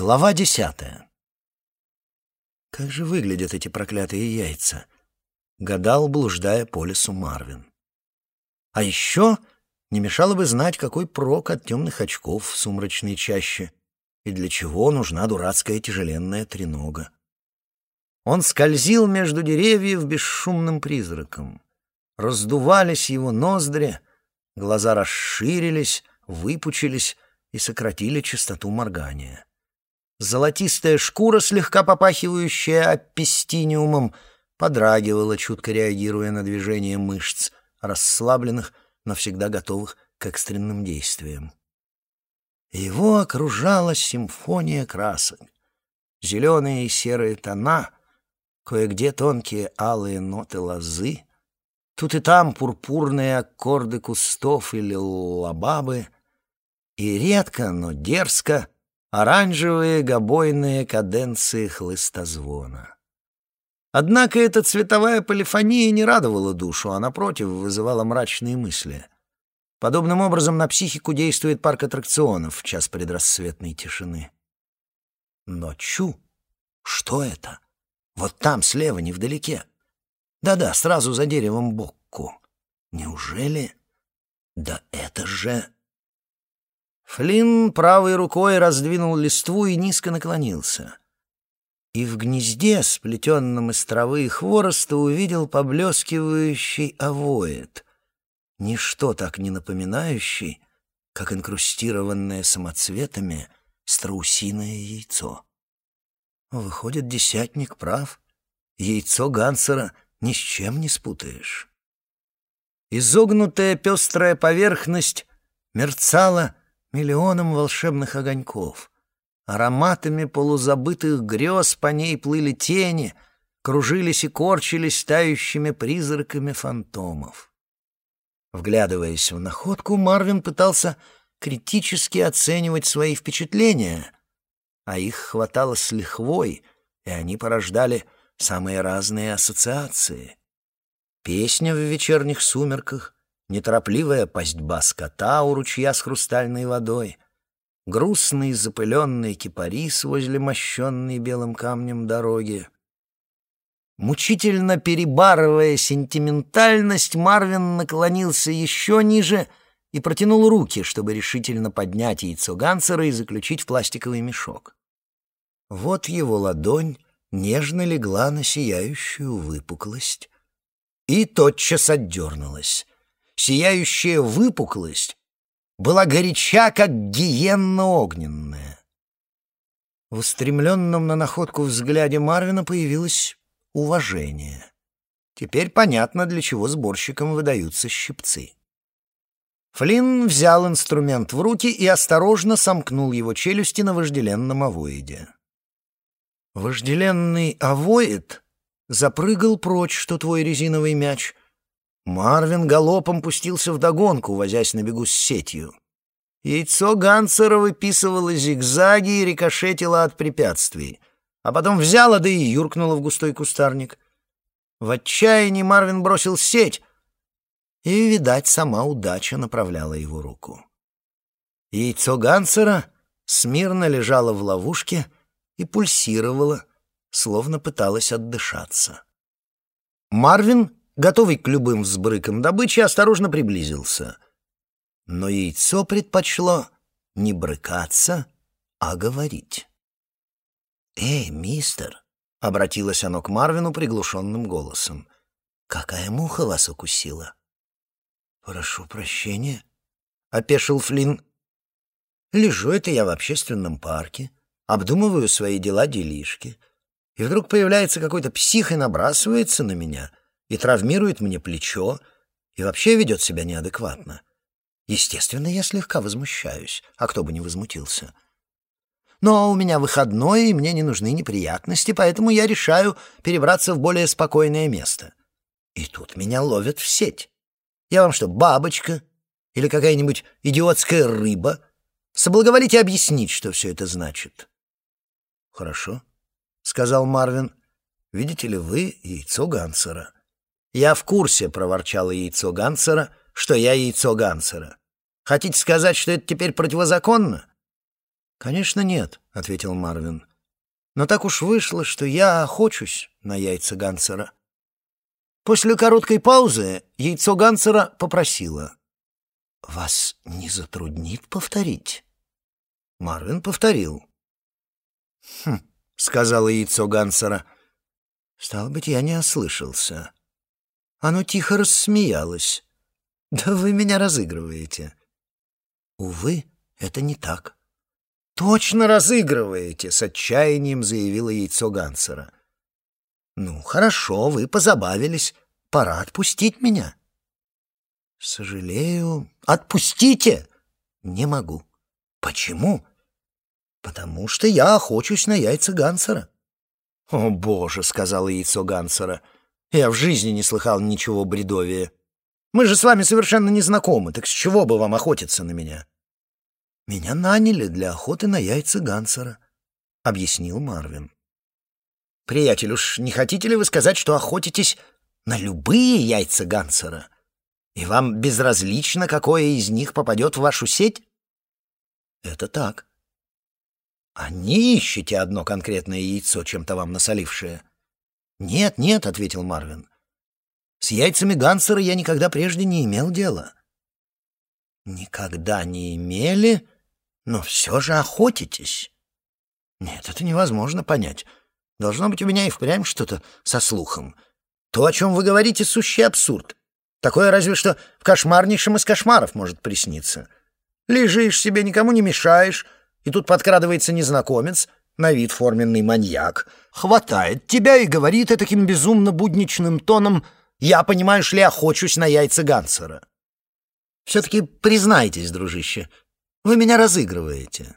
Глава десятая. Как же выглядят эти проклятые яйца? Гадал, блуждая по лесу Марвин. А еще не мешало бы знать, какой прок от темных очков в сумрачной чаще и для чего нужна дурацкая тяжеленная тренога. Он скользил между деревьев бесшумным призраком. Раздувались его ноздри, глаза расширились, выпучились и сократили частоту моргания. Золотистая шкура, слегка попахивающая аппестиниумом, подрагивала, чутко реагируя на движение мышц, расслабленных, но всегда готовых к экстренным действиям. Его окружала симфония красок. Зеленые и серые тона, кое-где тонкие алые ноты лозы, тут и там пурпурные аккорды кустов или лабабы, и редко, но дерзко — оранжевые гобойные каденции хлыстозвона. Однако эта цветовая полифония не радовала душу, а, напротив, вызывала мрачные мысли. Подобным образом на психику действует парк аттракционов в час предрассветной тишины. Но чу! Что это? Вот там, слева, невдалеке. Да-да, сразу за деревом Бокку. Неужели? Да это же... Флинн правой рукой раздвинул листву и низко наклонился. И в гнезде, сплетенном из травы и хвороста, увидел поблескивающий овоид. Ничто так не напоминающий, как инкрустированное самоцветами страусиное яйцо. Выходит, десятник прав. Яйцо Гансера ни с чем не спутаешь. Изогнутая пестрая поверхность мерцала миллионом волшебных огоньков. Ароматами полузабытых грез по ней плыли тени, кружились и корчились тающими призраками фантомов. Вглядываясь в находку, Марвин пытался критически оценивать свои впечатления, а их хватало с лихвой, и они порождали самые разные ассоциации. Песня в вечерних сумерках, неторопливая пастьба скота у ручья с хрустальной водой, грустный запыленный кипарис возле мощенной белым камнем дороги. Мучительно перебарывая сентиментальность, Марвин наклонился еще ниже и протянул руки, чтобы решительно поднять яйцо Гансера и заключить в пластиковый мешок. Вот его ладонь нежно легла на сияющую выпуклость и тотчас отдернулась сияющая выпуклость была горяча, как гиенна огненная. В устремленном на находку взгляде Марвина появилось уважение. Теперь понятно, для чего сборщикам выдаются щипцы. Флинн взял инструмент в руки и осторожно сомкнул его челюсти на вожделенном авоиде. Вожделенный авоид запрыгал прочь, что твой резиновый мяч, Марвин галопом пустился в догонку, возясь на бегу с сетью. Яйцо Гансера выписывало зигзаги и рикошетило от препятствий, а потом взяло да и юркнуло в густой кустарник. В отчаянии Марвин бросил сеть, и, видать, сама удача направляла его руку. Яйцо Гансера смирно лежало в ловушке и пульсировало, словно пыталось отдышаться. Марвин готовый к любым взбрыкам добычи, осторожно приблизился. Но яйцо предпочло не брыкаться, а говорить. «Эй, мистер!» — обратилось оно к Марвину приглушенным голосом. «Какая муха вас укусила?» «Прошу прощения», — опешил Флинн. «Лежу это я в общественном парке, обдумываю свои дела-делишки, и вдруг появляется какой-то псих и набрасывается на меня» и травмирует мне плечо, и вообще ведет себя неадекватно. Естественно, я слегка возмущаюсь, а кто бы не возмутился. Но у меня выходной, и мне не нужны неприятности, поэтому я решаю перебраться в более спокойное место. И тут меня ловят в сеть. Я вам что, бабочка? Или какая-нибудь идиотская рыба? Соблаговолите объяснить, что все это значит. — Хорошо, — сказал Марвин. — Видите ли вы яйцо Гансера? «Я в курсе», — проворчало яйцо Гансера, — «что я яйцо Гансера. Хотите сказать, что это теперь противозаконно?» «Конечно нет», — ответил Марвин. «Но так уж вышло, что я охочусь на яйца Гансера». После короткой паузы яйцо Гансера попросило. «Вас не затруднит повторить?» Марвин повторил. «Хм», — сказала яйцо Гансера. «Стало быть, я не ослышался». Оно тихо рассмеялось. «Да вы меня разыгрываете». «Увы, это не так». «Точно разыгрываете!» — с отчаянием заявило яйцо Гансера. «Ну, хорошо, вы позабавились. Пора отпустить меня». «Сожалею. Отпустите!» «Не могу». «Почему?» «Потому что я охочусь на яйца Гансера». «О, боже!» — сказала яйцо Гансера. «Я в жизни не слыхал ничего бредовее. Мы же с вами совершенно не знакомы, так с чего бы вам охотиться на меня?» «Меня наняли для охоты на яйца Гансера», — объяснил Марвин. «Приятель, уж не хотите ли вы сказать, что охотитесь на любые яйца Гансера? И вам безразлично, какое из них попадет в вашу сеть?» «Это так». «А не ищете одно конкретное яйцо, чем-то вам насолившее?» «Нет, нет», — ответил Марвин. «С яйцами Гансера я никогда прежде не имел дела». «Никогда не имели, но все же охотитесь?» «Нет, это невозможно понять». Должно быть, у меня и впрямь что-то со слухом. То, о чем вы говорите, сущий абсурд. Такое разве что в кошмарнейшем из кошмаров может присниться. Лежишь себе, никому не мешаешь, и тут подкрадывается незнакомец, на вид форменный маньяк, хватает тебя и говорит таким безумно будничным тоном «Я, понимаешь ли, охочусь на яйца Гансера». Все-таки признайтесь, дружище, вы меня разыгрываете.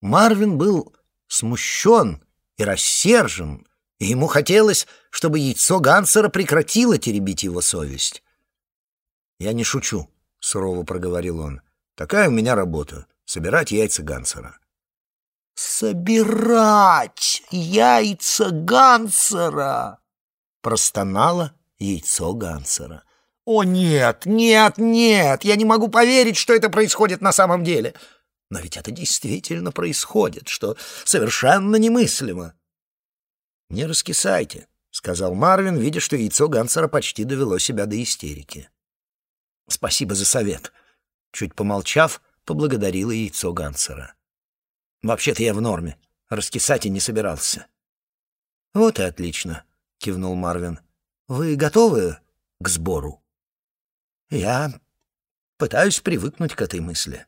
Марвин был смущен и рассержен, и ему хотелось, чтобы яйцо Гансера прекратило теребить его совесть. «Я не шучу», — сурово проговорил он. «Такая у меня работа — собирать яйца Гансера». «Собирать яйца Гансера!» — простонало яйцо Гансера. «О, нет, нет, нет! Я не могу поверить, что это происходит на самом деле!» Но ведь это действительно происходит, что совершенно немыслимо. «Не раскисайте», — сказал Марвин, видя, что яйцо Гансера почти довело себя до истерики. «Спасибо за совет». Чуть помолчав, поблагодарила яйцо Гансера. «Вообще-то я в норме. Раскисать и не собирался». «Вот и отлично», — кивнул Марвин. «Вы готовы к сбору?» «Я пытаюсь привыкнуть к этой мысли».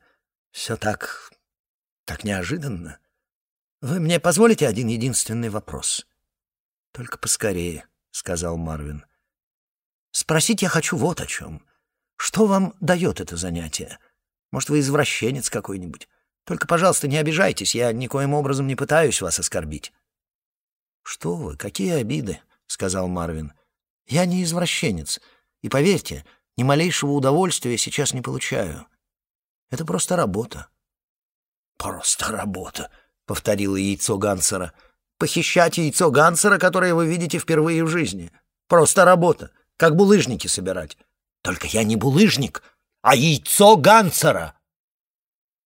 Все так... так неожиданно. Вы мне позволите один единственный вопрос? Только поскорее, — сказал Марвин. Спросить я хочу вот о чем. Что вам дает это занятие? Может, вы извращенец какой-нибудь? Только, пожалуйста, не обижайтесь, я никоим образом не пытаюсь вас оскорбить. «Что вы, какие обиды?» — сказал Марвин. «Я не извращенец, и, поверьте, ни малейшего удовольствия сейчас не получаю. Это просто работа». «Просто работа», — повторило яйцо Гансера. «Похищать яйцо Гансера, которое вы видите впервые в жизни. Просто работа, как булыжники собирать. Только я не булыжник, а яйцо Гансера».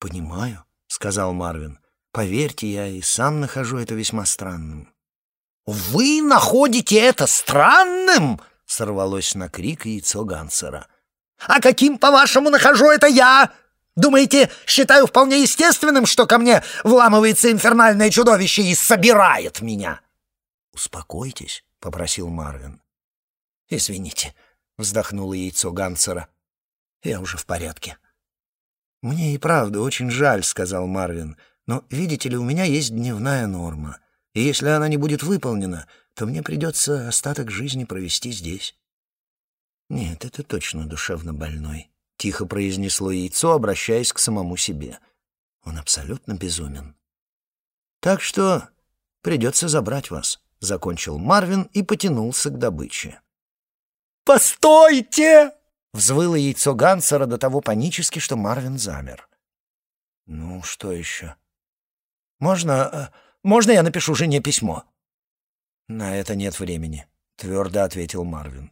«Понимаю», — сказал Марвин. «Поверьте, я и сам нахожу это весьма странным». «Вы находите это странным?» — сорвалось на крик яйцо Гансера. «А каким, по-вашему, нахожу это я?» Думаете, считаю вполне естественным, что ко мне вламывается инфернальное чудовище и собирает меня?» «Успокойтесь», — попросил Марвин. «Извините», — вздохнуло яйцо Гансера. «Я уже в порядке». «Мне и правда очень жаль», — сказал Марвин. «Но, видите ли, у меня есть дневная норма, и если она не будет выполнена, то мне придется остаток жизни провести здесь». «Нет, это точно душевно больной». — тихо произнесло яйцо, обращаясь к самому себе. «Он абсолютно безумен». «Так что придется забрать вас», — закончил Марвин и потянулся к добыче. «Постойте!» — взвыло яйцо Гансера до того панически, что Марвин замер. «Ну, что еще?» «Можно... Э, можно я напишу жене письмо?» «На это нет времени», — твердо ответил Марвин.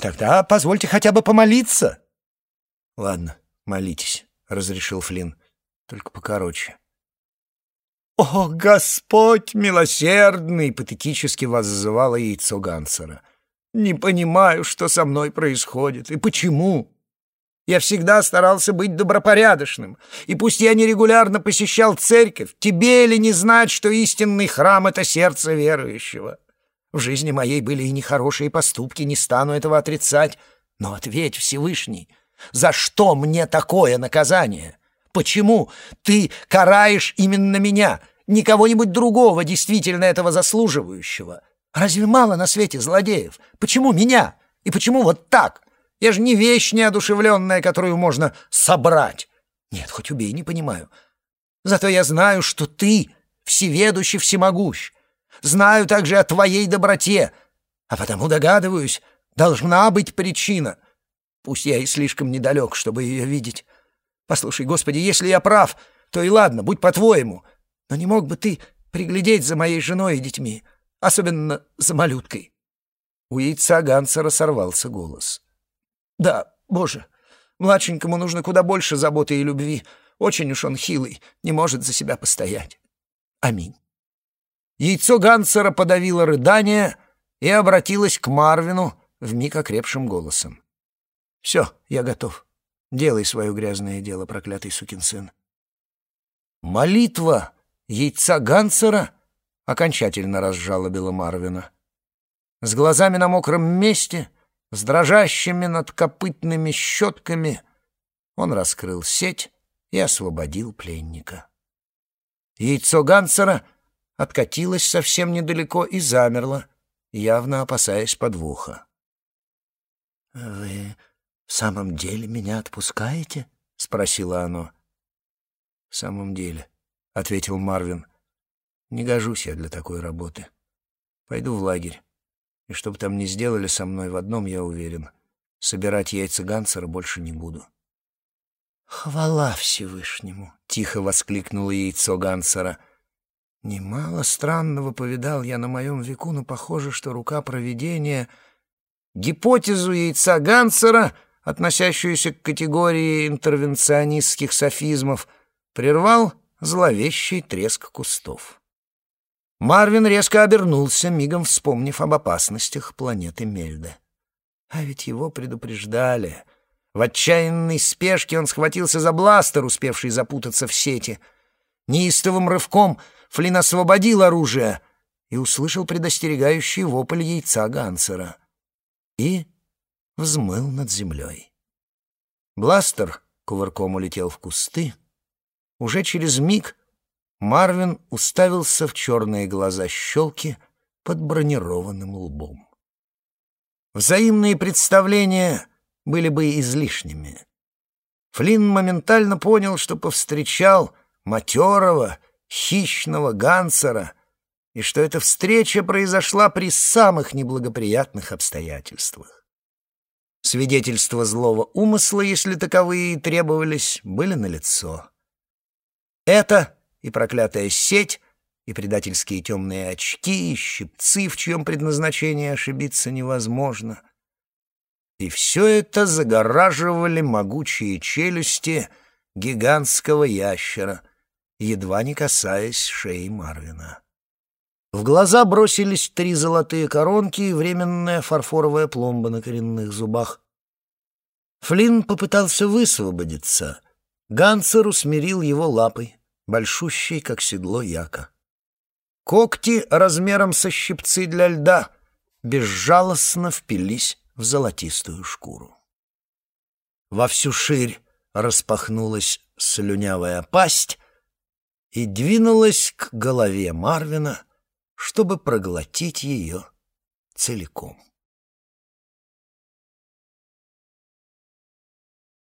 «Тогда позвольте хотя бы помолиться», «Ладно, молитесь», — разрешил Флинн. только покороче. «О, Господь милосердный!» — патетически воззвало яйцо Гансера. «Не понимаю, что со мной происходит и почему. Я всегда старался быть добропорядочным, и пусть я нерегулярно посещал церковь, тебе ли не знать, что истинный храм — это сердце верующего? В жизни моей были и нехорошие поступки, не стану этого отрицать. Но ответь, Всевышний, за что мне такое наказание? Почему ты караешь именно меня, не кого-нибудь другого, действительно этого заслуживающего? Разве мало на свете злодеев? Почему меня? И почему вот так?» Я же не вещь неодушевленная, которую можно собрать. Нет, хоть убей, не понимаю. Зато я знаю, что ты всеведущий, всемогущ. Знаю также о твоей доброте, а потому догадываюсь, должна быть причина. Пусть я и слишком недалек, чтобы ее видеть. Послушай, Господи, если я прав, то и ладно, будь по-твоему. Но не мог бы ты приглядеть за моей женой и детьми, особенно за малюткой?» У яйца Гансера сорвался голос. Да, боже, младшенькому нужно куда больше заботы и любви. Очень уж он хилый, не может за себя постоять. Аминь. Яйцо Гансера подавило рыдание и обратилось к Марвину вмиг окрепшим голосом. «Все, я готов. Делай свое грязное дело, проклятый сукин сын». Молитва яйца Гансера окончательно разжалобила Марвина. С глазами на мокром месте — с дрожащими над копытными щетками он раскрыл сеть и освободил пленника. Яйцо Гансера откатилось совсем недалеко и замерло, явно опасаясь подвоха. — Вы в самом деле меня отпускаете? — спросило оно. — В самом деле, — ответил Марвин. — Не гожусь я для такой работы. Пойду в лагерь. И что бы там ни сделали со мной, в одном я уверен. Собирать яйца Гансера больше не буду. «Хвала Всевышнему!» — тихо воскликнуло яйцо Гансера. «Немало странного повидал я на моем веку, но похоже, что рука провидения...» Гипотезу яйца Гансера, относящуюся к категории интервенционистских софизмов, прервал зловещий треск кустов. Марвин резко обернулся, мигом вспомнив об опасностях планеты Мельда. А ведь его предупреждали. В отчаянной спешке он схватился за бластер, успевший запутаться в сети. Неистовым рывком Флин освободил оружие и услышал предостерегающий вопль яйца Гансера. И взмыл над землей. Бластер кувырком улетел в кусты. Уже через миг Марвин уставился в черные глаза щелки под бронированным лбом. Взаимные представления были бы излишними. Флинн моментально понял, что повстречал матерого, хищного Гансера, и что эта встреча произошла при самых неблагоприятных обстоятельствах. Свидетельства злого умысла, если таковые и требовались, были налицо. Это и проклятая сеть, и предательские темные очки, и щипцы, в чьем предназначении ошибиться невозможно. И все это загораживали могучие челюсти гигантского ящера, едва не касаясь шеи Марвина. В глаза бросились три золотые коронки и временная фарфоровая пломба на коренных зубах. Флинн попытался высвободиться. Гансер усмирил его лапой большущий, как седло яка. Когти размером со щипцы для льда безжалостно впились в золотистую шкуру. Во всю ширь распахнулась слюнявая пасть и двинулась к голове Марвина, чтобы проглотить ее целиком.